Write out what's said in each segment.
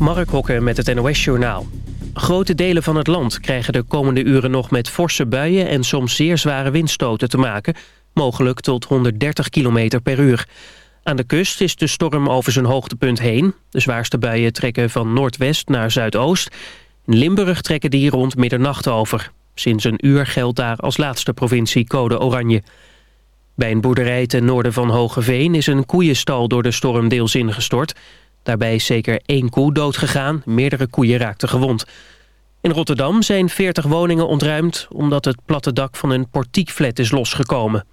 Mark Hokker met het NOS-journaal. Grote delen van het land krijgen de komende uren nog met forse buien... en soms zeer zware windstoten te maken, mogelijk tot 130 km per uur. Aan de kust is de storm over zijn hoogtepunt heen. De zwaarste buien trekken van noordwest naar zuidoost. In Limburg trekken die rond middernacht over. Sinds een uur geldt daar als laatste provincie code oranje. Bij een boerderij ten noorden van Hogeveen is een koeienstal door de storm deels ingestort... Daarbij is zeker één koe doodgegaan, meerdere koeien raakten gewond. In Rotterdam zijn 40 woningen ontruimd... omdat het platte dak van een portiekflat is losgekomen.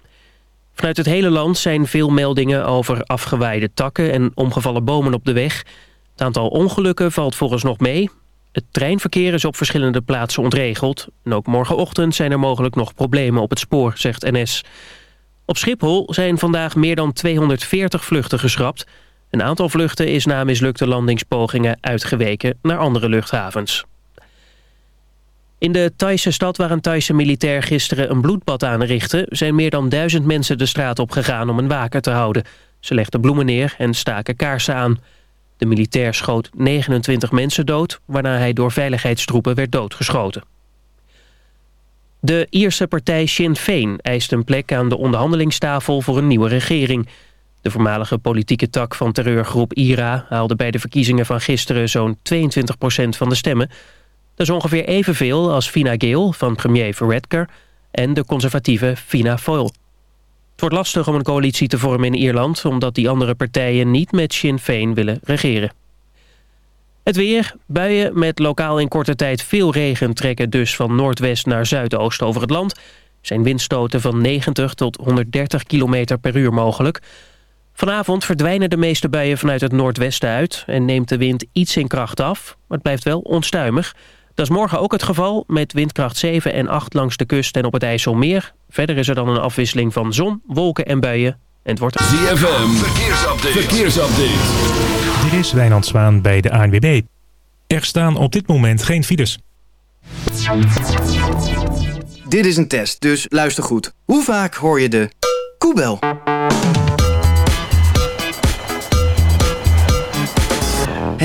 Vanuit het hele land zijn veel meldingen over afgewaaide takken... en omgevallen bomen op de weg. Het aantal ongelukken valt volgens nog mee. Het treinverkeer is op verschillende plaatsen ontregeld. En ook morgenochtend zijn er mogelijk nog problemen op het spoor, zegt NS. Op Schiphol zijn vandaag meer dan 240 vluchten geschrapt... Een aantal vluchten is na mislukte landingspogingen uitgeweken naar andere luchthavens. In de Thaise stad waar een Thaise militair gisteren een bloedbad aanrichtte... zijn meer dan duizend mensen de straat op gegaan om een waker te houden. Ze legden bloemen neer en staken kaarsen aan. De militair schoot 29 mensen dood... waarna hij door veiligheidstroepen werd doodgeschoten. De Ierse partij Sinn Féin eist een plek aan de onderhandelingstafel voor een nieuwe regering... De voormalige politieke tak van terreurgroep IRA haalde bij de verkiezingen van gisteren zo'n 22% van de stemmen. Dat is ongeveer evenveel als Fina Gael van premier Varadkar en de conservatieve Fianna Fáil. Het wordt lastig om een coalitie te vormen in Ierland... omdat die andere partijen niet met Sinn Féin willen regeren. Het weer, buien met lokaal in korte tijd veel regen... trekken dus van noordwest naar zuidoost over het land. zijn windstoten van 90 tot 130 km per uur mogelijk... Vanavond verdwijnen de meeste buien vanuit het noordwesten uit... en neemt de wind iets in kracht af, maar het blijft wel onstuimig. Dat is morgen ook het geval, met windkracht 7 en 8 langs de kust en op het IJsselmeer. Verder is er dan een afwisseling van zon, wolken en buien. En het wordt... ZFM, verkeersupdate. verkeersupdate. Dit is Wijnand Zwaan bij de ANWB. Er staan op dit moment geen files. Dit is een test, dus luister goed. Hoe vaak hoor je de koebel?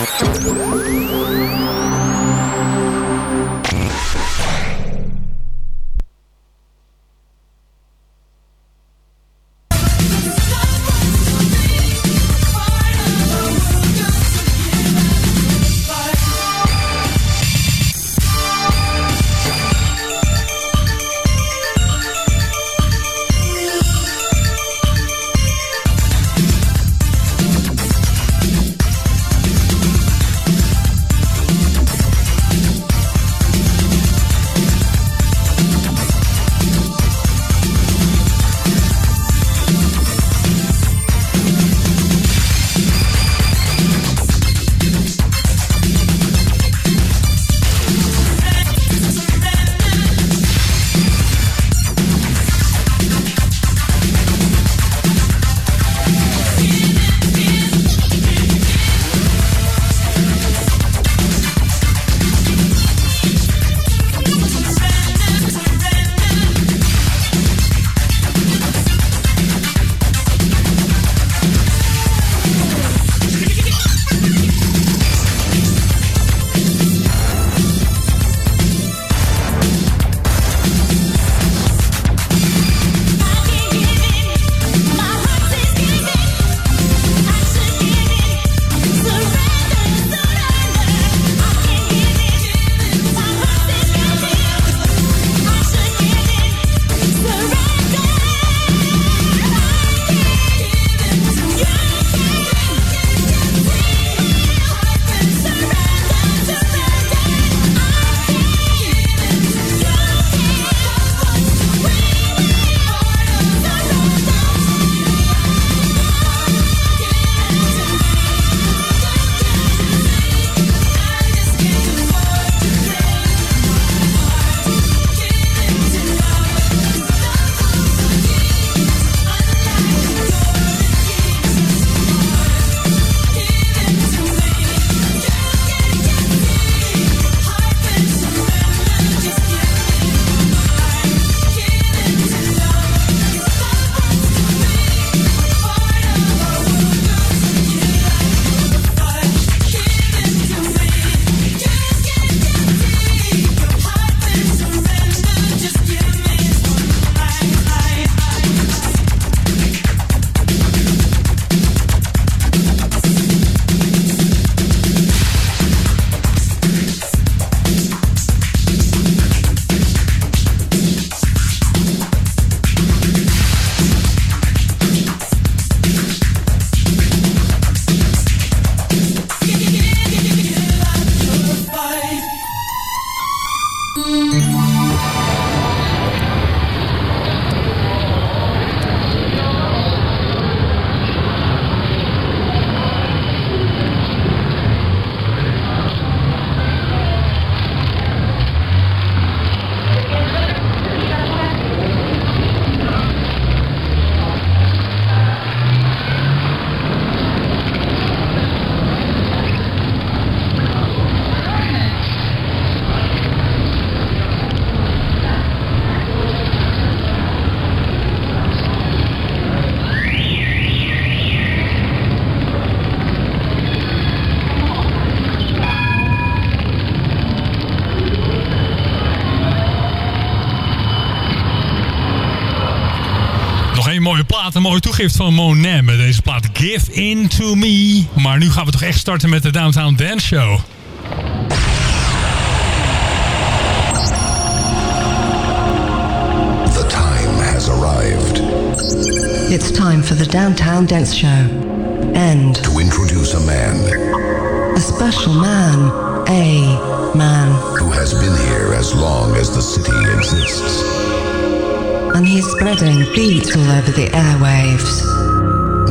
Thank you. Toegift van Monet met deze plaat Give In To Me. Maar nu gaan we toch echt starten met de Downtown Dance Show. The time has arrived. It's time for the Downtown Dance Show. And to introduce a man. A special man. A man. Who has been here as long as the city exists. And he's spreading beats all over the airwaves.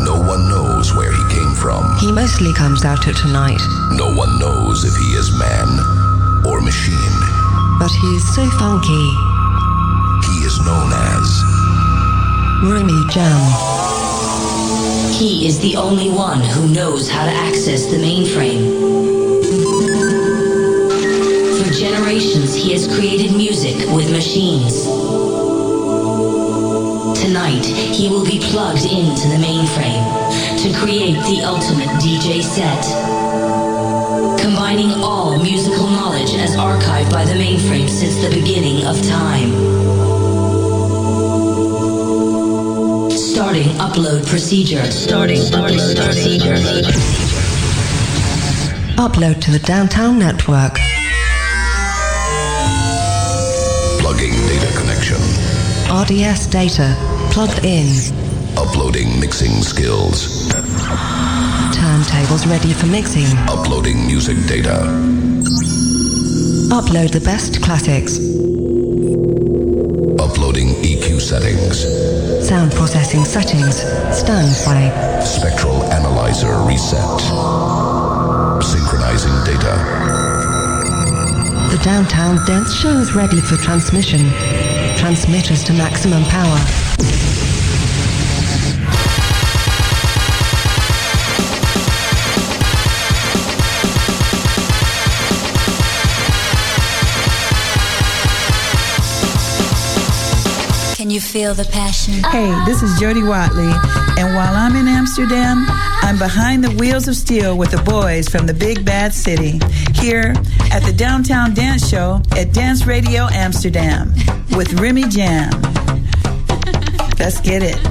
No one knows where he came from. He mostly comes out at night. No one knows if he is man or machine. But he's so funky. He is known as Remy Jam. He is the only one who knows how to access the mainframe. For generations, he has created music with machines. Tonight, he will be plugged into the mainframe to create the ultimate DJ set. Combining all musical knowledge as archived by the mainframe since the beginning of time. Starting upload procedure. Starting upload procedure. Upload to the Downtown Network. plugging data connection. RDS data plugged in. Uploading mixing skills. Turntables ready for mixing. Uploading music data. Upload the best classics. Uploading EQ settings. Sound processing settings. Standby. Spectral analyzer reset. Synchronizing data. The Downtown Dance Show is ready for transmission. Transmitters to maximum power. Can you feel the passion? Hey, this is Jody Watley, and while I'm in Amsterdam, I'm behind the wheels of steel with the boys from the Big Bad City, here at the Downtown Dance Show at Dance Radio Amsterdam with Remy Jam. Let's get it.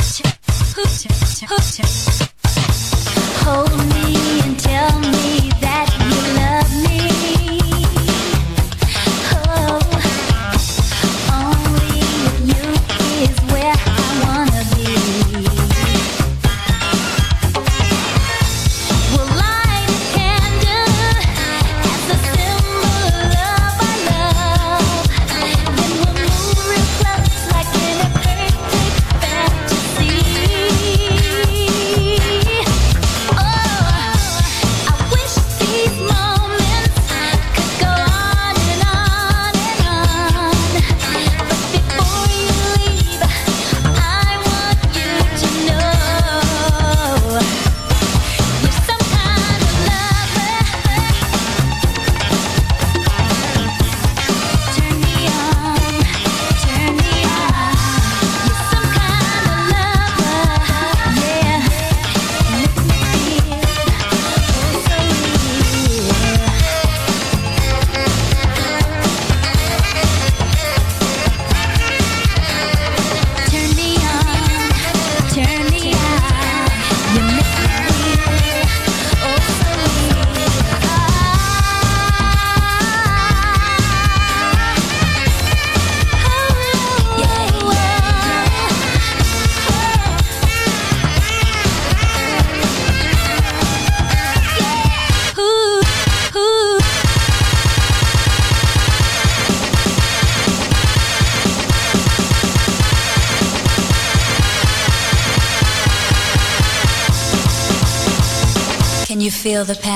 ふちゃふちゃふちゃ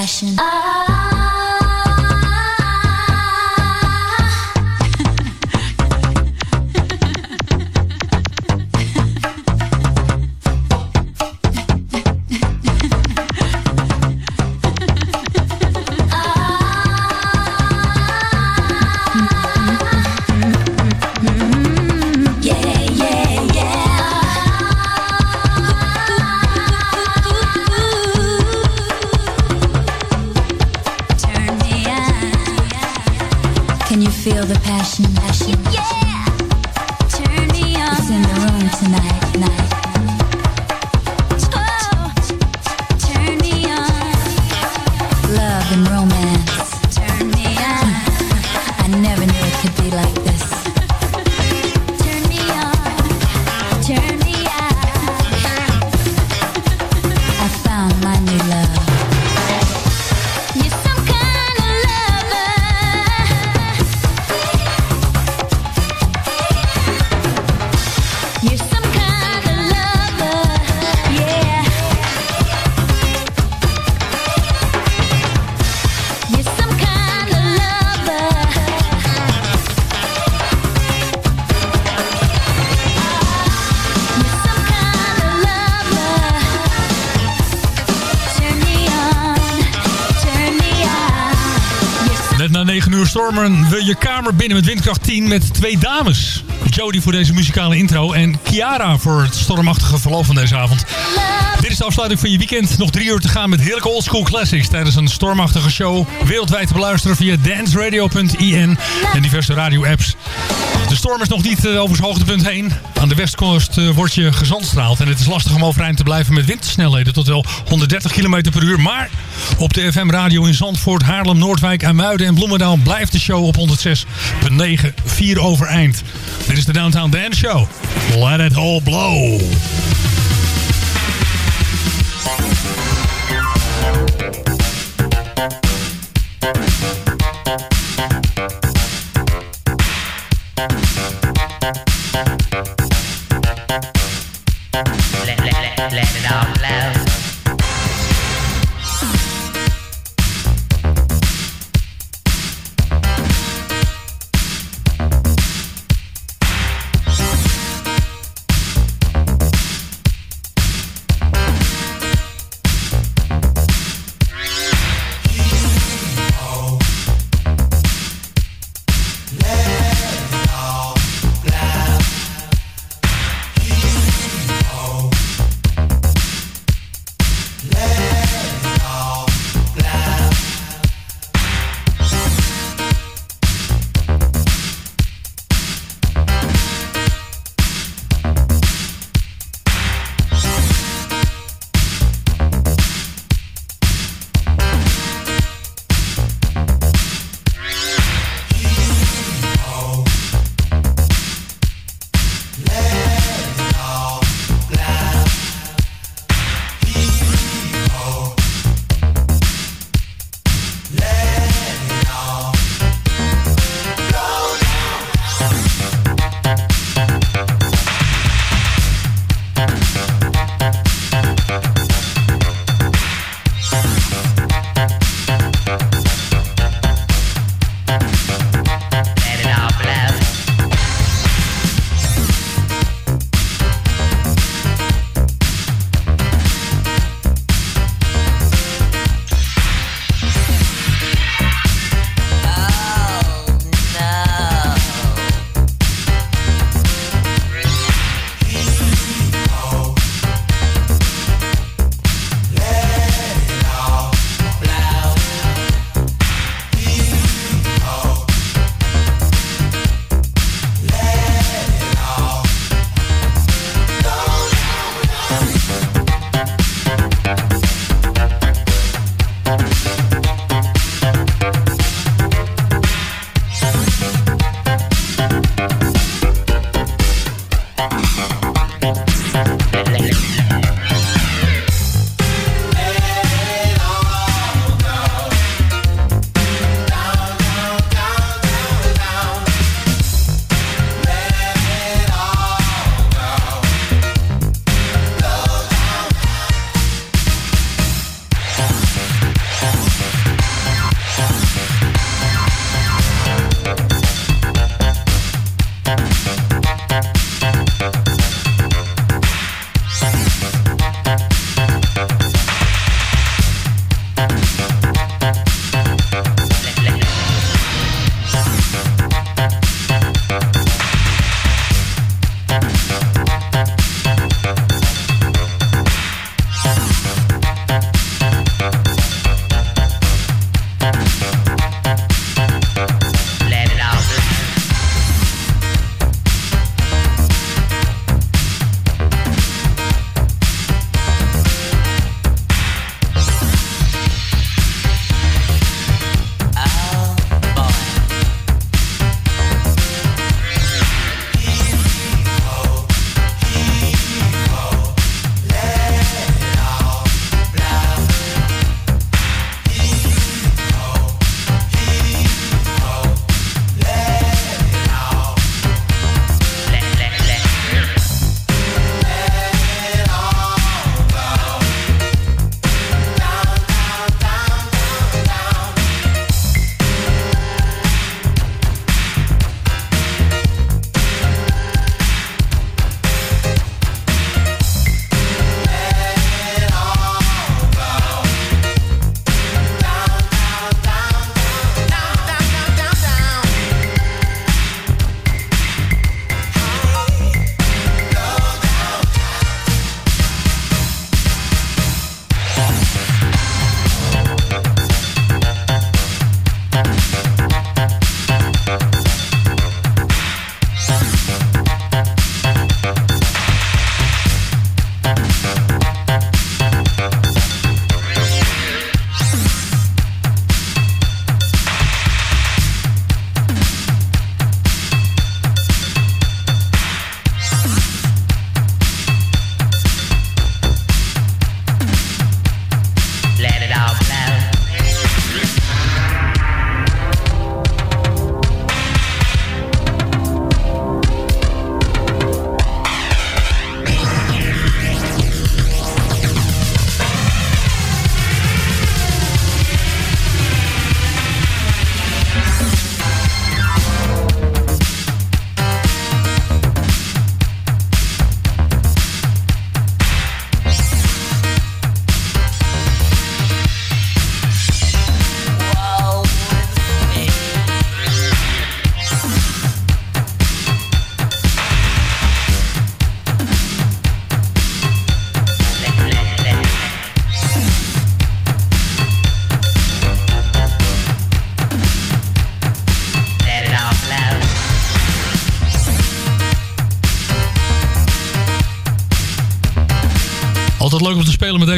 feel the stormen we je kamer binnen met windkracht 10 met twee dames. Jodie voor deze muzikale intro en Kiara voor het stormachtige verloop van deze avond. Dit is de afsluiting van je weekend. Nog drie uur te gaan met heerlijke oldschool classics tijdens een stormachtige show. Wereldwijd te beluisteren via danceradio.in en diverse radio-apps. De storm is nog niet eh, over zijn hoogtepunt heen. Aan de westkust uh, wordt je gezandstraald. En het is lastig om overeind te blijven met windsnelheden tot wel 130 km per uur. Maar op de FM-radio in Zandvoort, Haarlem, Noordwijk, Muiden en Bloemendaal blijft de show op 106.9 4 overeind. Dit is de Downtown Dance Show. Let it all blow.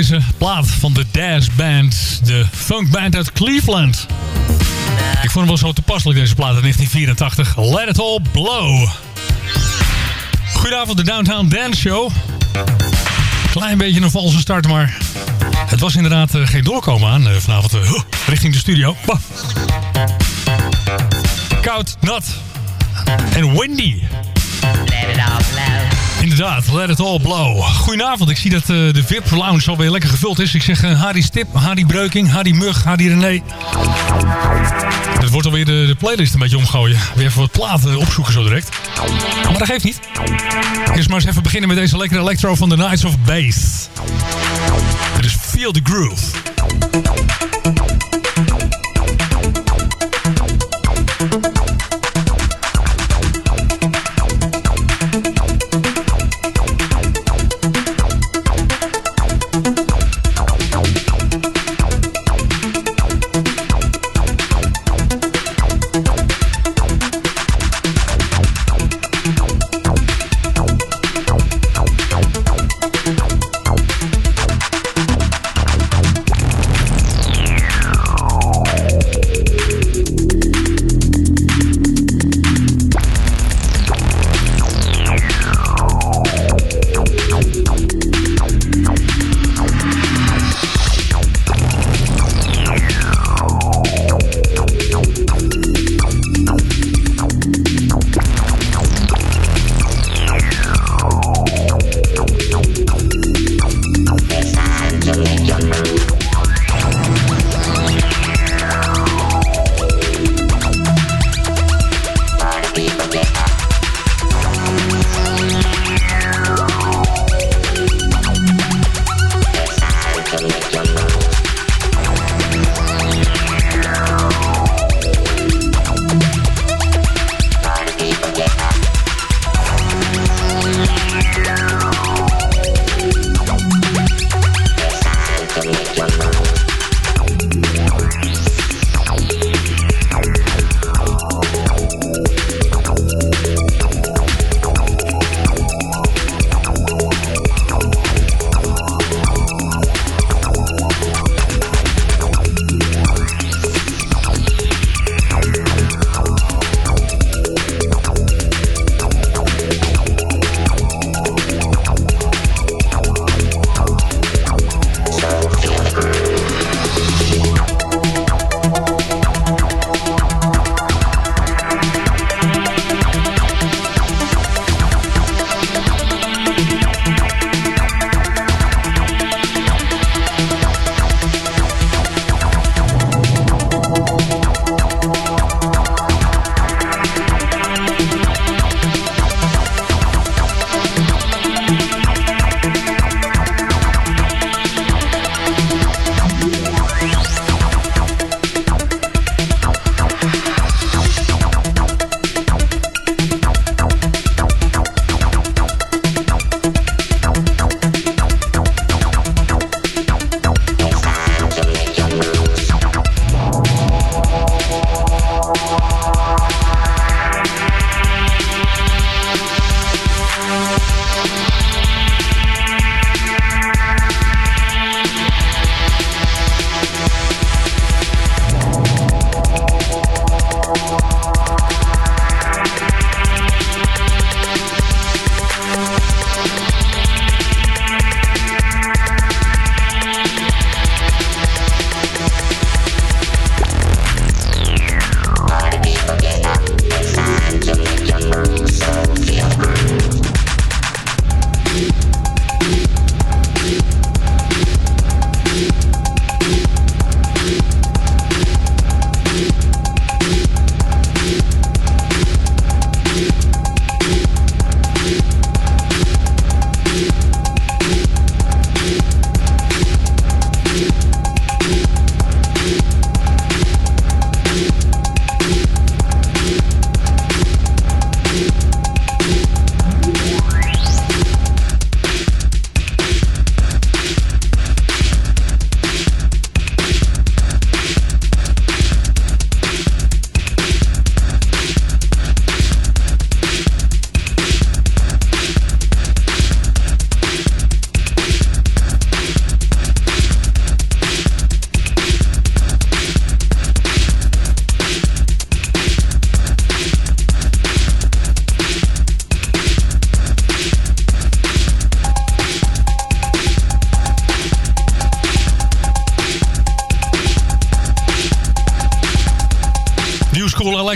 Deze plaat van de Dash Band. De funk band uit Cleveland. Ik vond hem wel zo toepasselijk deze plaat uit 1984. Let it all blow. Goedenavond, de Downtown Dance Show. Klein beetje een valse start, maar het was inderdaad uh, geen doorkomen aan uh, vanavond uh, richting de studio. Koud, nat en windy. Let it all blow. Inderdaad, let it all blow. Goedenavond, ik zie dat uh, de VIP Lounge alweer lekker gevuld is. Ik zeg uh, Harry Stip, Harry Breuking, Harry Mug, Harry René. Het wordt alweer de, de playlist een beetje omgooien. Weer even wat platen opzoeken zo direct. Maar dat geeft niet. Eerst maar eens even beginnen met deze lekkere electro van The Knights of Bass. Het is Feel the Groove.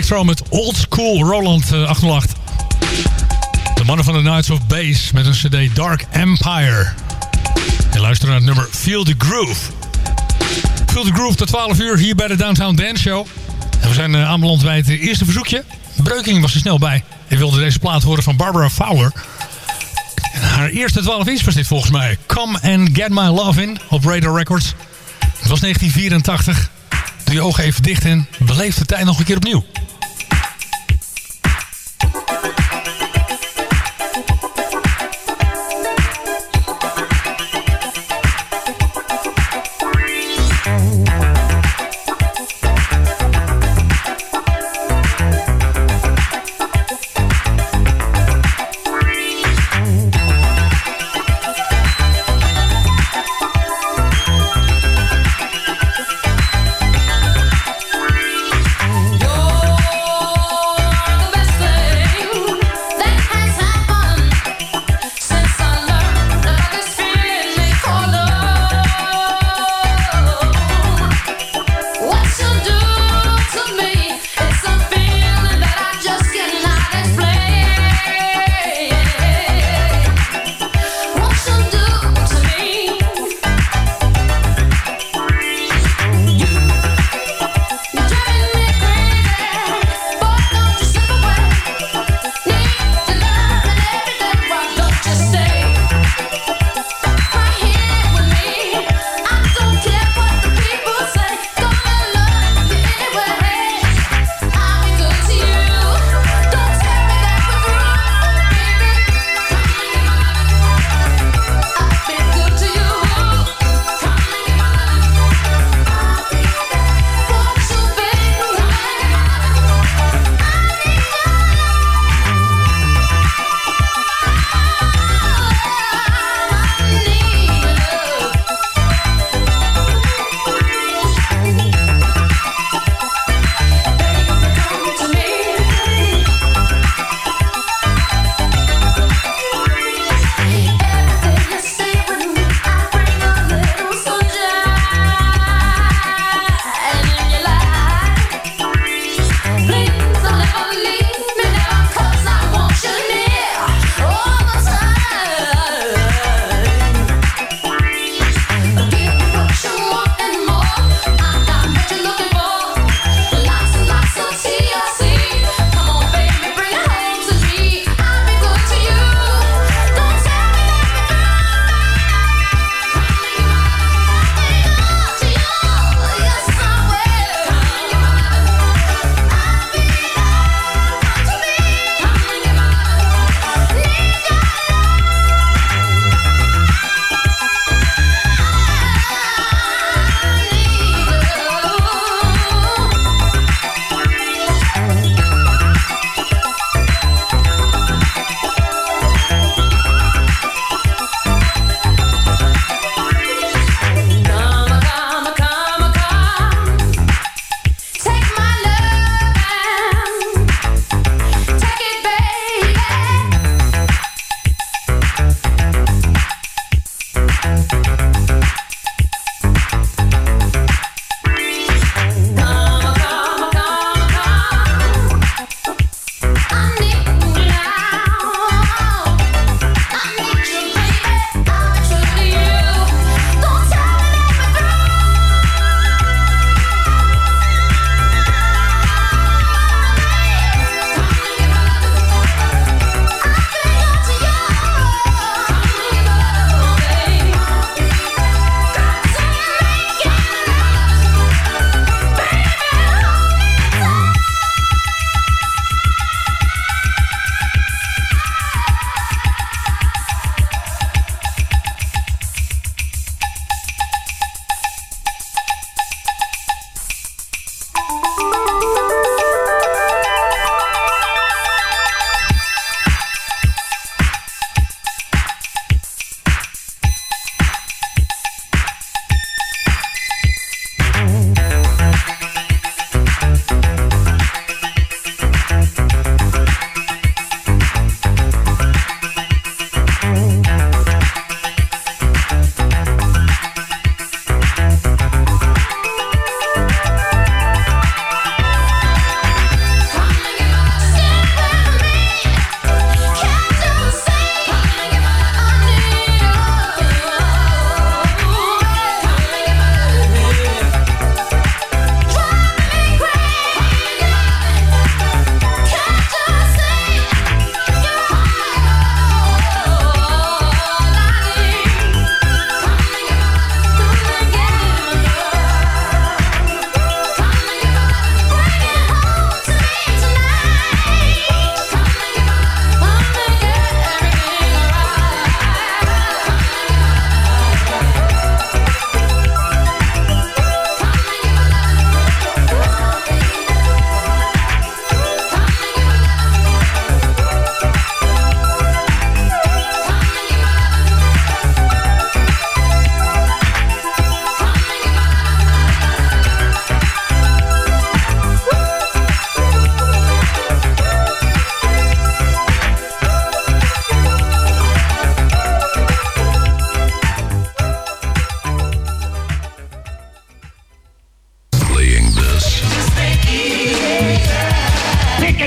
Electro met Old School Roland uh, 808. De mannen van de Knights of Bass met een cd Dark Empire. En luister naar het nummer Feel the Groove. Feel the Groove tot 12 uur hier bij de Downtown Dance Show. En we zijn uh, aanbeland bij het eerste verzoekje. Breuking was er snel bij. Hij wilde deze plaat horen van Barbara Fowler. Haar eerste 12 inch was dit volgens mij. Come and Get My Love In op Radar Records. Het was 1984. Doe je ogen even dicht en beleef de tijd nog een keer opnieuw.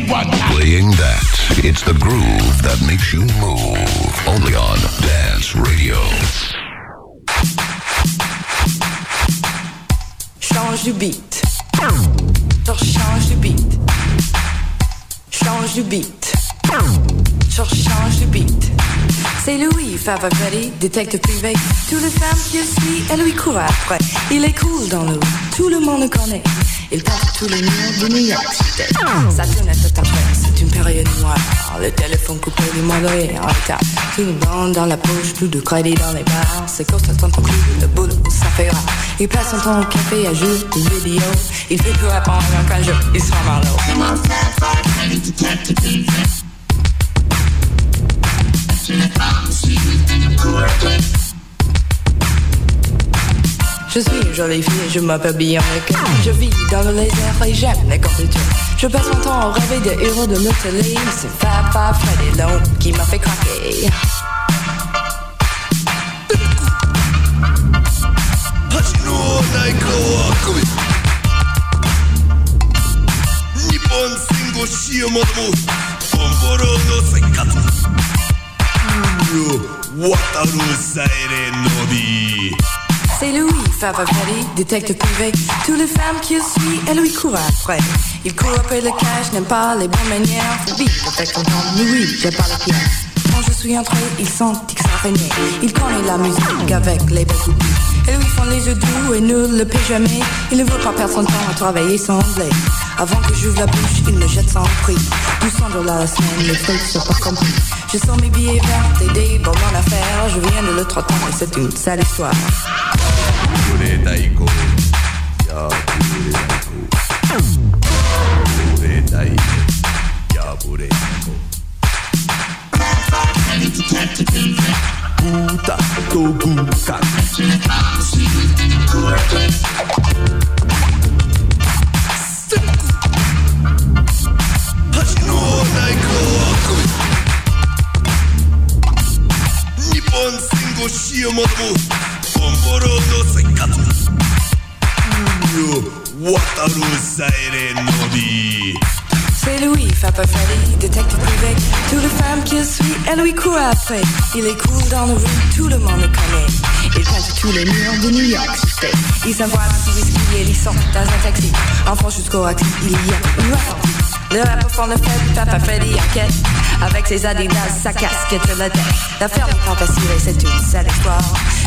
Playing that. It's the groove that makes you move. Only on Dance Radio. Change du beat. Change du beat. Change du beat. Change du beat. C'est Louis, Fava Freddy, détective privé. Toutes les femmes qui suit, elle lui court après. Il est cool dans l'eau, tout le monde le connaît. Il tape tous les murs de New York City. Sa fenêtre est c'est une période noire. Le téléphone coupé du monde en retard. Tout le monde dans la poche, plus de crédit dans les bars. C'est constant conclu, le boulot, ça fait rare. Il passe son temps au café à jouer des vidéos. Il fait que répondre qu'un jour, il sera malo. Je suis une jolie fille, je m'appelle Bianca. Je vis dans le laser et j'aime les computers. Je passe mon temps à rêver des héros de notre télé. C'est Papa Freddy Long qui m'a fait craquer. 恥のない顔は赤べ日本戦後死を求むボンボロの生活 c'est Louis Favapelli, détective privé. Tous les femmes qu'il suit, et lui court après. Il court après le cash, n'aime pas les bonnes manières. Vite, avec ton temps, oui, j'ai pas les pièces. Quand je suis entré, il sentit que ça régnait. Il connaît la musique avec les belles et lui font les yeux doux et ne le paie jamais. Il ne veut pas perdre son temps à travailler sans blé. Avant que j'ouvre la bouche, il me jette sans prix. 200 dollars la semaine, les feuilles sont pas compris. Je sens mes billets verts, des dés, bon mon affaire. Je viens de le trottant et c'est une sale histoire. ブレ太鼓やぶれ太鼓ブレ太鼓やぶ C'est Louis, Papa Freddy, détective privé. Toutes les femmes qui le suivent, elles lui courent après. Il est cool dans le rue, tout le monde le connaît. Il peint tous les murs de New York City. Il s'envoie un petit whisky et ils sont dans un taxi. Enfant jusqu'au axi, il y a une repartie. Le rappeur font le fait, Papa Freddy enquête. Avec ses adidas, sa casquette sur la tête. L'affaire n'est pas facile et c'est une sale histoire.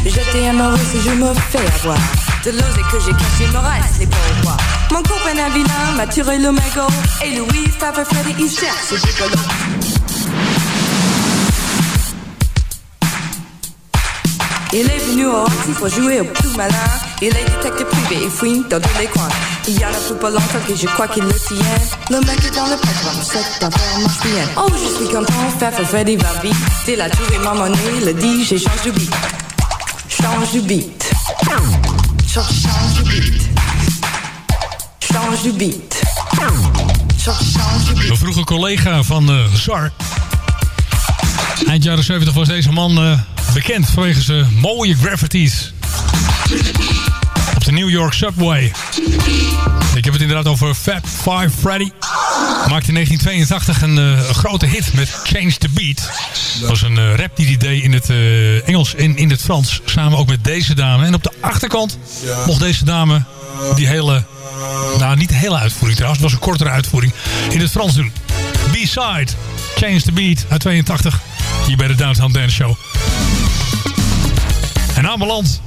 J'étais amoureux et je me fais avoir. De l'osé que j'ai caché me reste les moi. Mon copain vilain m'a tiré le mégot. Et Louis, Papa Freddy, il cherche ce. Il est venu au Roxy pour jouer au plus malin. Il est détective privé, il fouine dans tous les coins. Il y en a plus pas longtemps que je crois qu'il le tient. Le mec est dans le patron, cette affaire marche bien. Oh, je suis content, Papa Freddy va vite. Il a trouvé ma monnaie, le dit, j'ai change du beat. Change du beat. Change, beat. Change. Een vroege collega van eh, Zar. Eind jaren 70 was deze man eh, bekend vanwege zijn mooie graffitis. Op de New York Subway. Ik heb het inderdaad over Fab Five Freddy. Maakte in 1982 een, eh, een grote hit met Change the Beat. Dat was een eh, rap die hij deed in het eh, Engels en in het Frans. Samen ook met deze dame. En op de achterkant mocht deze dame die hele... Nou, niet de hele uitvoering trouwens. Het was een kortere uitvoering. In het Frans doen. B-side. Change the Beat uit 82. Hier bij de Downtown Dance Show. En aanbeland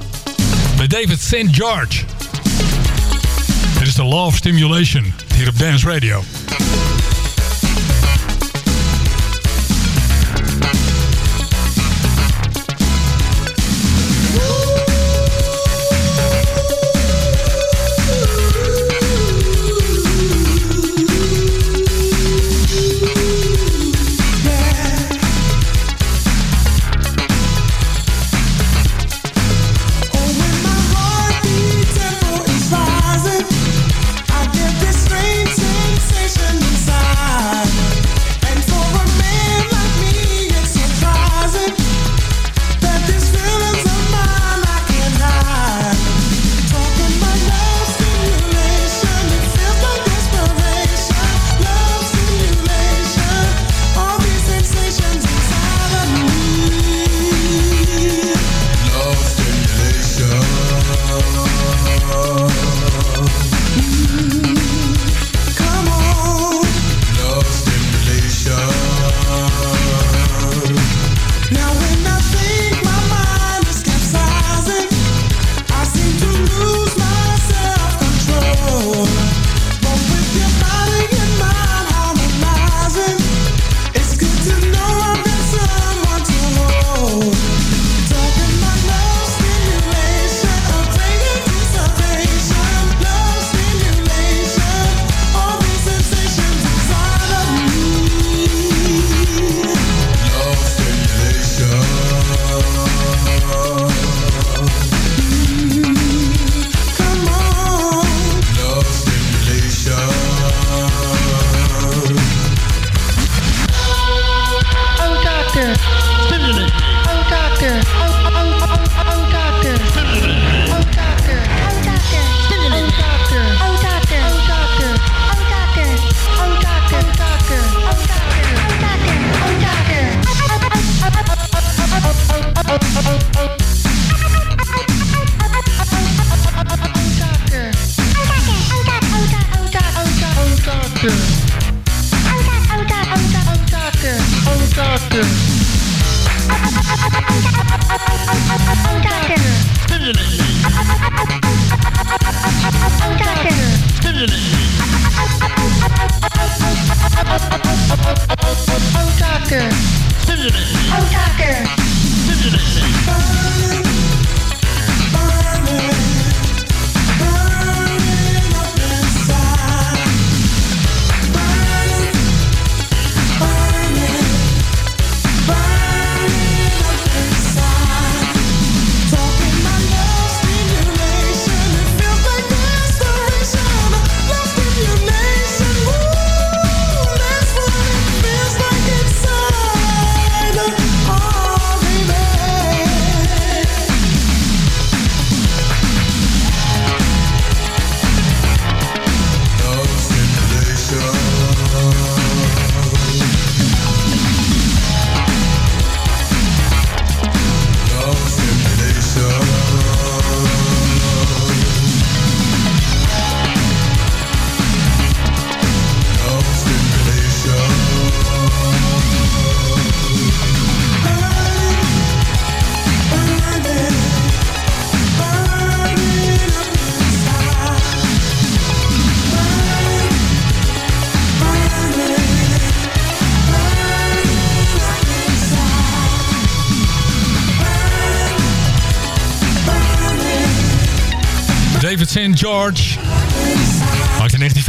bij David St. George. Dit is de Love Stimulation hier op Dance Radio. I get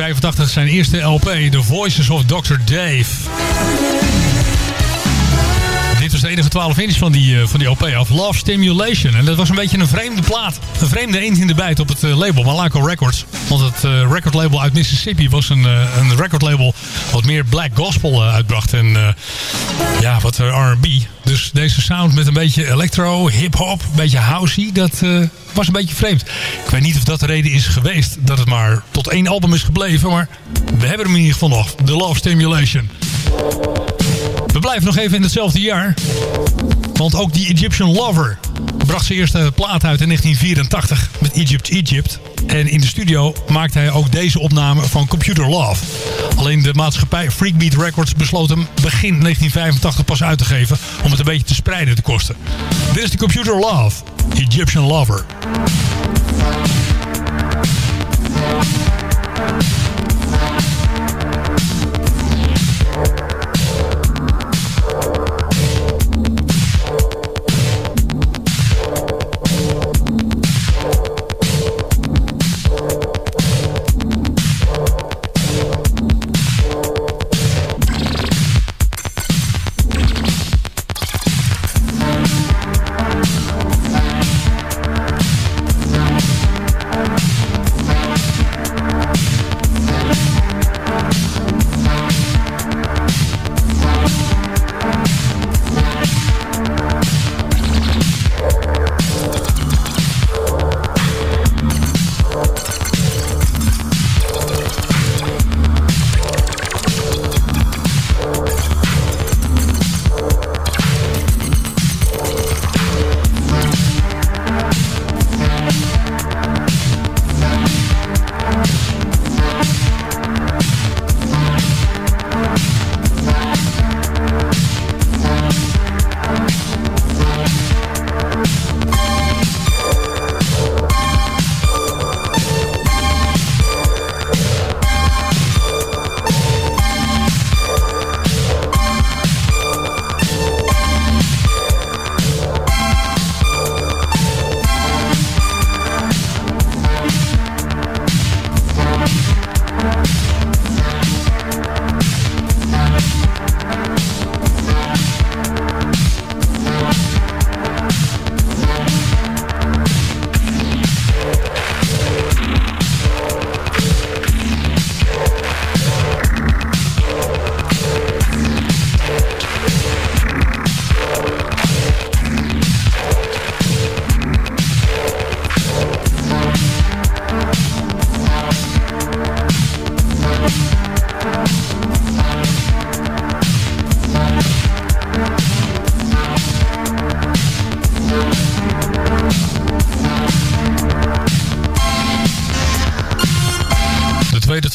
1985 zijn eerste LP, The Voices of Dr. Dave. Was de enige 12 inch van die, eh, van die LP af, Love Stimulation. En dat was een beetje een vreemde plaat. Een vreemde eend in de bijt op het eh, label Malaco Records. Want het uh, recordlabel uit Mississippi was een, uh, een recordlabel wat meer black gospel uitbracht. En ja, wat R&B. Dus deze sound met een beetje electro, hip-hop, een beetje housey, dat was een beetje vreemd. Ik weet niet of dat de reden is geweest dat het maar tot één album is gebleven. Maar we hebben hem in ieder geval nog. The Love Stimulation. We blijven nog even in hetzelfde jaar. Want ook die Egyptian Lover bracht zijn eerste plaat uit in 1984 met Egypt Egypt. En in de studio maakte hij ook deze opname van Computer Love. Alleen de maatschappij Freakbeat Records besloot hem begin 1985 pas uit te geven... om het een beetje te spreiden te kosten. Dit is de Computer Love, Egyptian Lover.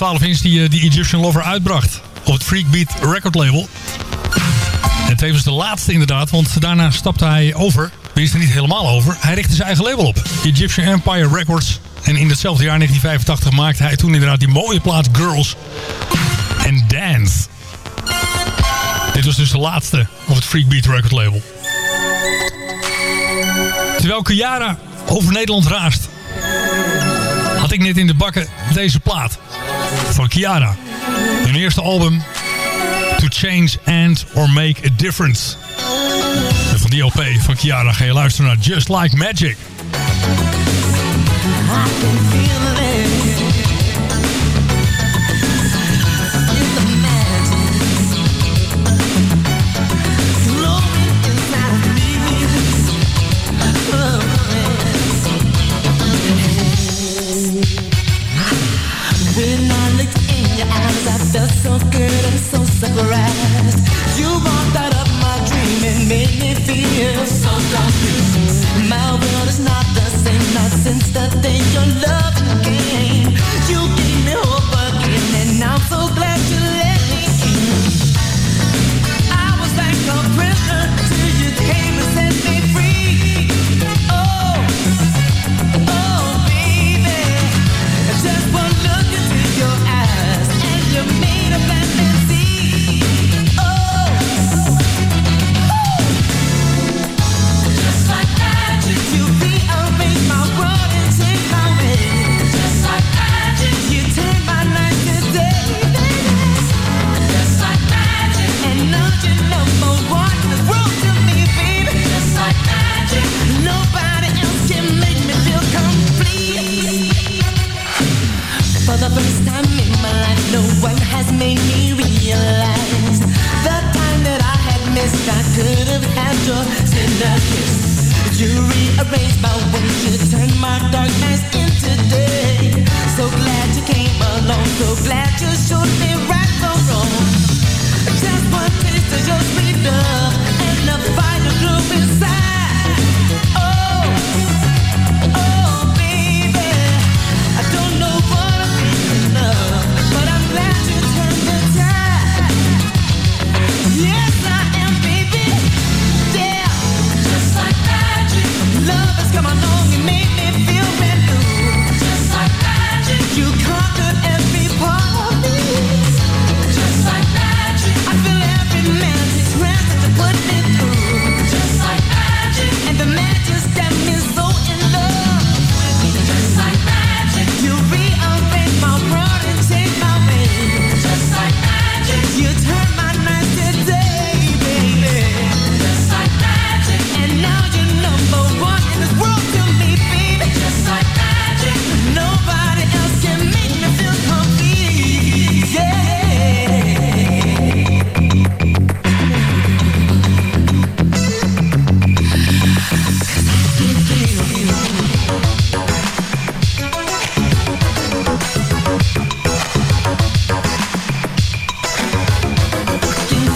12 inch die, eh, die Egyptian Lover uitbracht. Op het Freakbeat record label. En tevens de laatste inderdaad, want daarna stapte hij over. Die is er niet helemaal over. Hij richtte zijn eigen label op. Egyptian Empire Records. En in datzelfde jaar 1985 maakte hij toen inderdaad die mooie plaat Girls and Dance. Dit was dus de laatste op het Freakbeat record label. Terwijl Kiara over Nederland raast had ik net in de bakken deze plaat van Kiara. Hun eerste album To Change and or Make a Difference. En van die LP van Kiara ga je luisteren naar Just Like Magic. Can feel that they your love.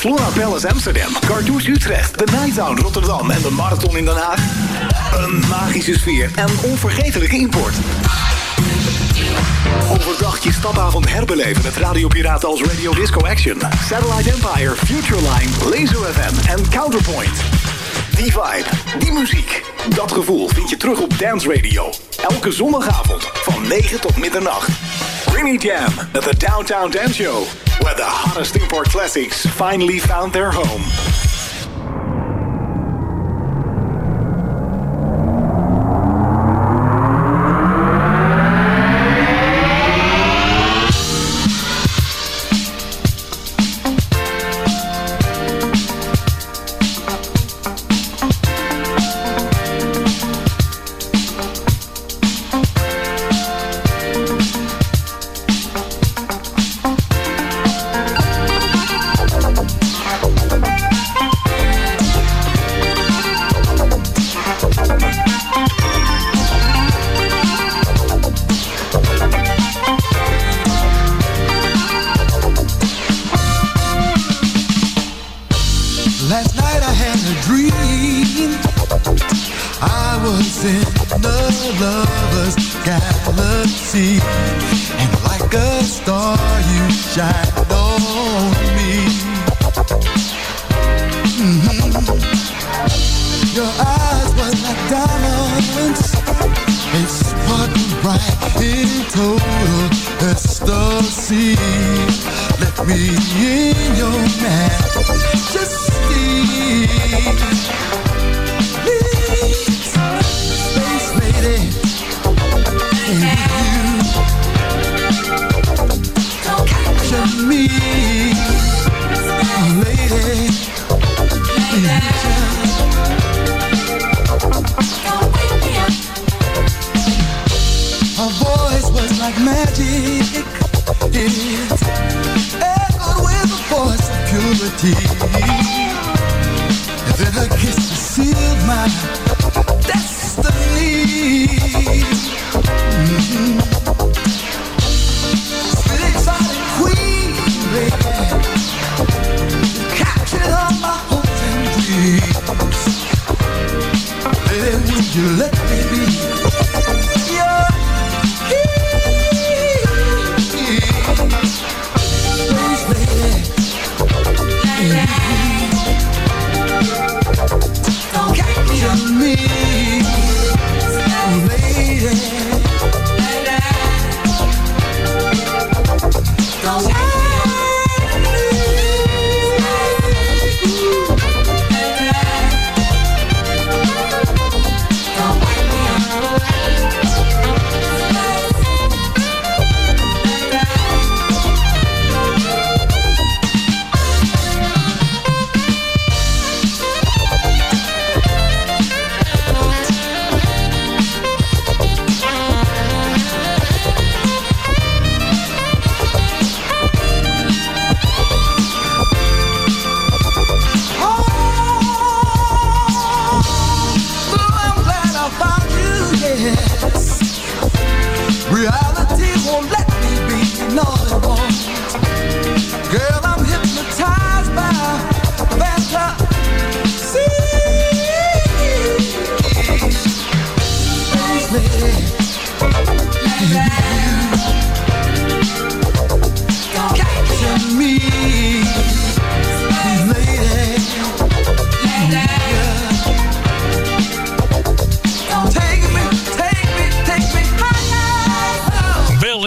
Flora Palace Amsterdam, Cartouche Utrecht, de Nighttown Rotterdam en de Marathon in Den Haag? Een magische sfeer en onvergetelijke import. Overdag je stapavond herbeleven met radiopiraten als Radio Disco Action, Satellite Empire, Futureline, Laser FM en Counterpoint. Die vibe, die muziek, dat gevoel vind je terug op Dance Radio. Elke zondagavond van 9 tot middernacht. Greeny Jam at the Downtown Dance Show. Where the hottest import classics finally found their home. Purity.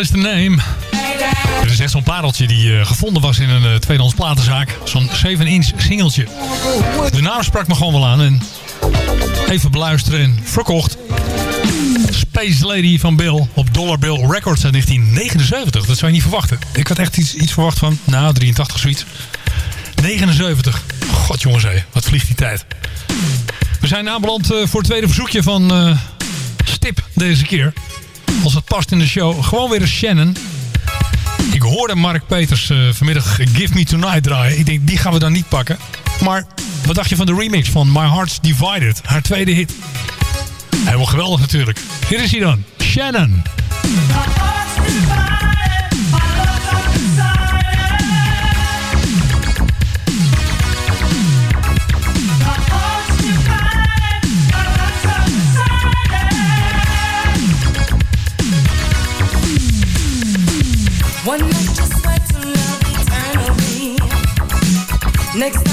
Is the name. Er is echt zo'n pareltje die eh, gevonden was in een uh, tweedehands platenzaak. Zo'n 7-inch singeltje. De naam sprak me gewoon wel aan. En even beluisteren en verkocht. Space Lady van Bill op Dollar Bill Records uit 1979. Dat zou je niet verwachten. Ik had echt iets, iets verwacht van, nou, 83 zoiets. 79. God jongens, hé, wat vliegt die tijd. We zijn aanbeland uh, voor het tweede verzoekje van Stip deze keer. Als het past in de show. Gewoon weer een Shannon. Ik hoorde Mark Peters uh, vanmiddag Give Me Tonight draaien. Ik denk, die gaan we dan niet pakken. Maar wat dacht je van de remix van My Heart's Divided? Haar tweede hit. Helemaal geweldig natuurlijk. Hier is hij dan. Shannon. Next